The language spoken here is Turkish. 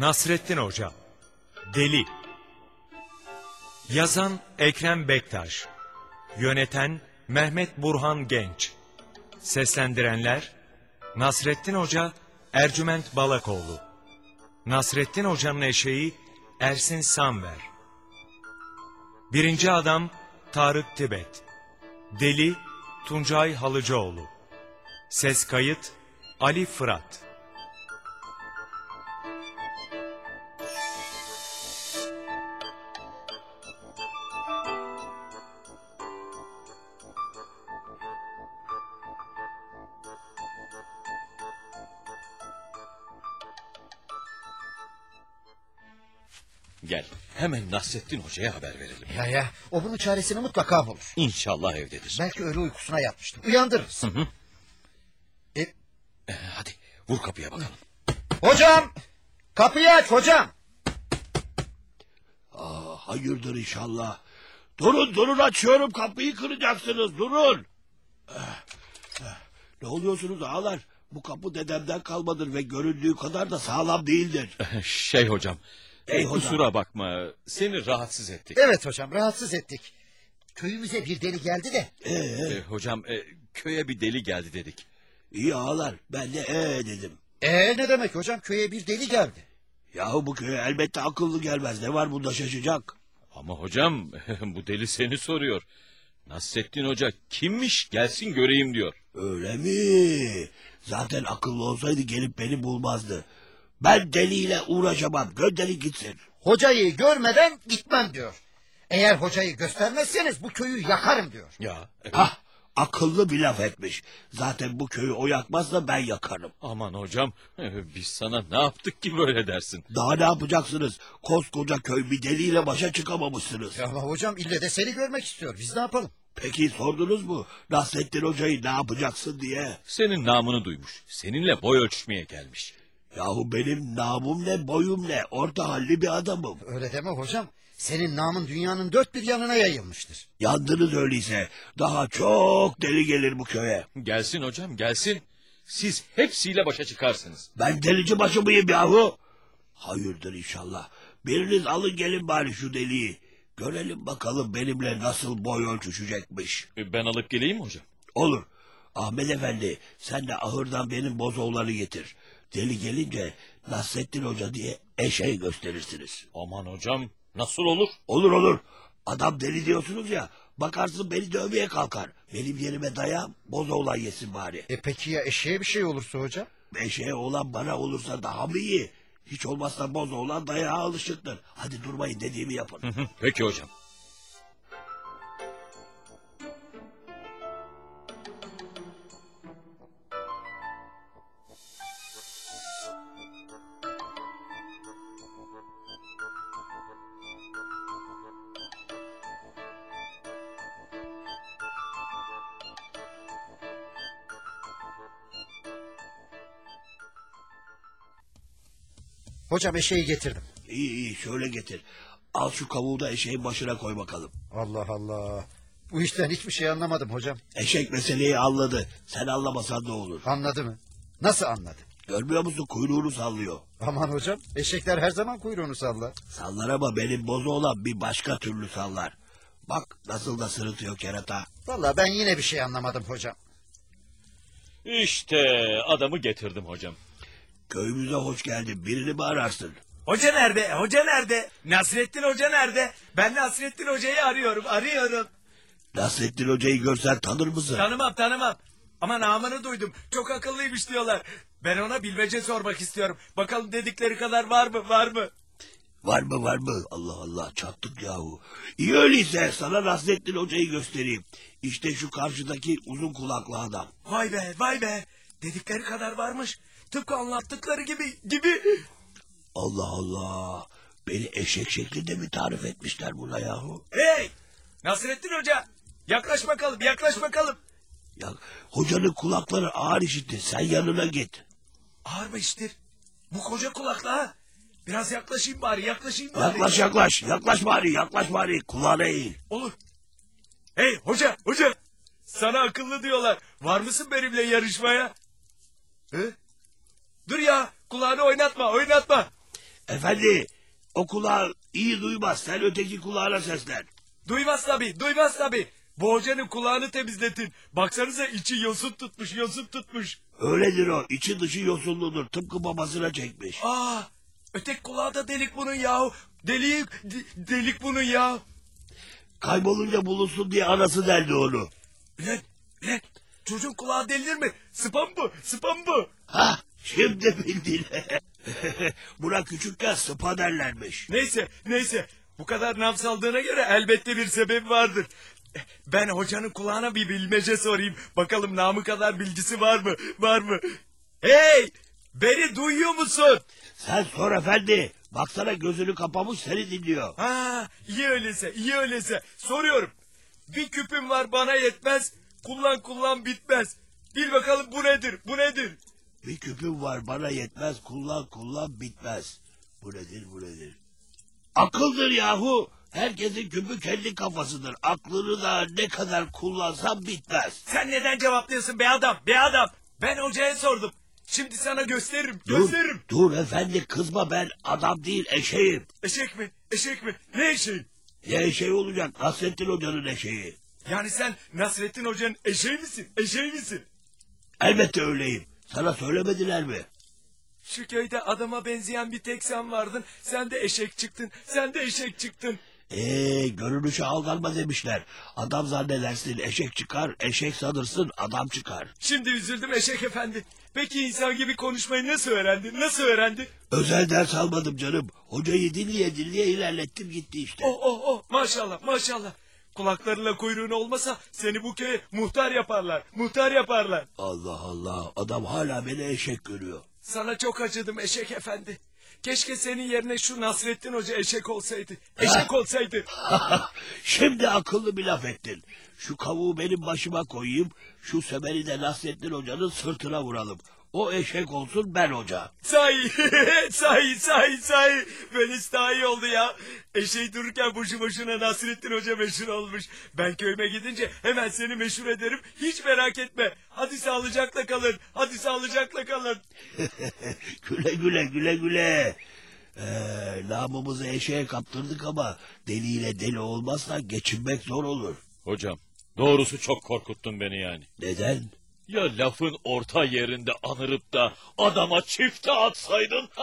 Nasrettin Hoca Deli. Yazan Ekrem Bektaş. Yöneten Mehmet Burhan Genç. Seslendirenler Nasrettin Hoca Ercüment Balakoğlu. Nasrettin Hoca'nın eşeği Ersin Samver. Birinci adam Tarık Tibet. Deli Tuncay Halıcıoğlu. Ses kayıt Ali Fırat Gel hemen Nasrettin Hoca'ya haber verelim. Ya ya o bunun çaresini mutlaka bulur. İnşallah evdedir. Belki öyle uykusuna yatmıştır. Uyandırırız. E, Ee, hadi vur kapıya bakalım. hocam kapıyı aç hocam. Hayırdır inşallah. Durun durun açıyorum kapıyı kıracaksınız durun. Eh, eh, Ne oluyorsunuz ağalar? Bu kapı dedemden kalmadır ve göründüğü kadar da sağlam değildir. Şey hocam. Ey e, hocam. Kusura bakma seni rahatsız ettik. Evet hocam rahatsız ettik. Köyümüze bir deli geldi de. Ee, hocam e, köye bir deli geldi dedik. İyi ağalar ben de ee dedim. Ee ne demek hocam köye bir deli geldi. Yahu bu köye elbette akıllı gelmez. Ne var bunda şaşacak? Ama hocam bu deli seni soruyor. Nasrettin Hoca kimmiş gelsin göreyim diyor. Öyle mi? Zaten akıllı olsaydı gelip beni bulmazdı. Ben deliyle uğraşamam. Gönderin gitsin. Hocayı görmeden gitmem diyor. Eğer hocayı göstermezseniz bu köyü yakarım diyor. Ya e, Hah akıllı bir laf etmiş. Zaten bu köyü o yakmazsa ben yakarım. aman hocam e, biz sana ne yaptık ki böyle dersin. Daha ne yapacaksınız? Koskoca köy bir deliyle başa çıkamamışsınız. Ama hocam ille de seni görmek istiyor. Biz ne yapalım? Peki sordunuz mu? Nasrettin Hoca'yı ne yapacaksın diye? Senin namını duymuş. Seninle boy ölçmeye gelmiş. Yahu benim namım ne boyum ne orta halli bir adamım. Öyle deme hocam. Senin namın dünyanın dört bir yanına yayılmıştır. Yandınız öyleyse daha çok deli gelir bu köye. Gelsin hocam gelsin. Siz hepsiyle başa çıkarsınız. Ben delici başı mıyım yahu? Hayırdır inşallah. Biriniz alın gelin bari şu deliği. Görelim bakalım benimle nasıl boy ölçüşecekmiş. E, Ben alıp geleyim mi hocam? Olur. Ahmet Efendi sen de ahırdan benim bozoğları getir. Deli gelince Nasrettin Hoca diye eşeği gösterirsiniz. Aman hocam nasıl olur? Olur olur. Adam deli diyorsunuz ya. Bakarsın beni dövmeye kalkar. Benim yerime dayan bozoğlan yesin bari. E peki ya eşeğe bir şey olursa hocam? Eşeğe olan bana olursa daha mı iyi? Hiç olmazsa bozoğlan dayağa alışıktır. Hadi durmayın dediğimi yapın. Peki hocam. Hocam eşeği getirdim. İyi iyi şöyle getir. Al şu kavuğu da eşeğin başına koy bakalım. Allah Allah. Bu işten hiçbir şey anlamadım hocam. Eşek meseleyi anladı. Sen anlamasan da olur. Anladı mı? Nasıl anladı? Görmüyor musun kuyruğunu sallıyor. Aman hocam eşekler her zaman kuyruğunu sallar. Sallar ama benim bozu olan bir başka türlü sallar. Bak nasıl da sırıtıyor kerata. Vallahi ben yine bir şey anlamadım hocam. İşte adamı getirdim hocam. Köyümüze hoş geldin. Birini mi ararsın? Hoca nerede? Hoca nerede? Nasrettin Hoca nerede? Ben Nasrettin Hoca'yı arıyorum, arıyorum. Nasrettin Hoca'yı görsen tanır mısın? Tanımam, tanımam. Ama namını duydum. Çok akıllıymış diyorlar. Ben ona bilmece sormak istiyorum. Bakalım dedikleri kadar var mı, var mı? Var mı var mı? Allah Allah çattık yahu. İyi öyleyse sana Nasrettin Hoca'yı göstereyim. İşte şu karşıdaki uzun kulaklı adam. Vay be, vay be. Dedikleri kadar varmış. Tıpkı anlattıkları gibi, gibi. Allah Allah. Beni eşek şeklinde mi tarif etmişler buna yahu? Hey! Nasrettin Hoca! Yaklaş bakalım, yaklaş bakalım. Ya hocanın kulakları ağır işitti. Sen yanına git. Ağır mı iştir? Bu koca kulakla ha. Biraz yaklaşayım bari, yaklaşayım bari. Yaklaş yaklaş. Yaklaş bari yaklaş bari. Kulağına eğil. Olur. Hey hoca, hoca. Sana akıllı diyorlar. Var mısın benimle yarışmaya? Hı? Dur ya, kulağını oynatma, oynatma. Efendi o kulağı iyi duymaz. Sen öteki kulağına seslen. Duymaz tabi, duymaz tabi. Bu hocanın kulağını temizletin. Baksanıza içi yosun tutmuş, yosun tutmuş. Öyledir o. içi dışı yosunludur. Tıpkı babasına çekmiş. Aa, ötek kulağı da delik bunun yahu. Delik, de- delik bunun ya. Kaybolunca bulunsun diye anası derdi onu. Lan, lan, çocuğun kulağı delilir mi? Spam bu, spam bu. Ha şimdi bildin. Buna küçükken sıpa derlermiş. Neyse, neyse. Bu kadar nam saldığına göre elbette bir sebebi vardır. Ben hocanın kulağına bir bilmece sorayım. Bakalım namı kadar bilgisi var mı? Var mı? Hey! Beni duyuyor musun? Sen sor efendi. Baksana gözünü kapamış seni dinliyor. Ha, iyi öyleyse, iyi öyleyse. Soruyorum. Bir küpüm var bana yetmez. Kullan kullan bitmez. Bil bakalım bu nedir? Bu nedir? Bir küpüm var bana yetmez kullan kullan bitmez. Bu nedir bu nedir? Akıldır yahu. Herkesin küpü kendi kafasıdır. Aklını da ne kadar kullansan bitmez. Sen neden cevaplıyorsun be adam? Be adam. Ben hocaya sordum. Şimdi sana gösteririm. Dur, Gösteririm. dur efendi kızma ben adam değil eşeğim. Eşek mi? Eşek mi? Ne eşeği? Ya eşeği olacak Nasrettin Hoca'nın eşeği. Yani sen Nasrettin Hoca'nın eşeği misin? Eşeği misin? Elbette öyleyim. Sana söylemediler mi? Şu köyde adama benzeyen bir tek sen vardın. Sen de eşek çıktın. Sen de eşek çıktın. Ee, görünüşe aldanma demişler. Adam zannedersin eşek çıkar, eşek sanırsın adam çıkar. Şimdi üzüldüm eşek efendi. Peki insan gibi konuşmayı nasıl öğrendin? Nasıl öğrendin? Özel ders almadım canım. Hocayı dinleye dinleye ilerlettim gitti işte. Oh oh oh maşallah maşallah. Kulaklarıyla kuyruğun olmasa seni bu köye muhtar yaparlar. Muhtar yaparlar. Allah Allah adam hala beni eşek görüyor. Sana çok acıdım eşek efendi. Keşke senin yerine şu Nasrettin Hoca eşek olsaydı. Eşek olsaydı. Şimdi akıllı bir laf ettin. Şu kavuğu benim başıma koyayım, şu semeri de Nasrettin Hoca'nın sırtına vuralım. O eşek olsun ben hoca. Sahi, sahi, sahi, sahi. Böylesi daha iyi oldu ya. Eşeği dururken boşu boşuna Nasrettin Hoca meşhur olmuş. Ben köyüme gidince hemen seni meşhur ederim. Hiç merak etme. Hadi sağlıcakla kalın. Hadi sağlıcakla kalın. güle güle güle güle. Ee, namımızı eşeğe kaptırdık ama deliyle deli olmazsa geçinmek zor olur. Hocam doğrusu çok korkuttun beni yani. Neden? Ya lafın orta yerinde anırıp da adama çifte atsaydın.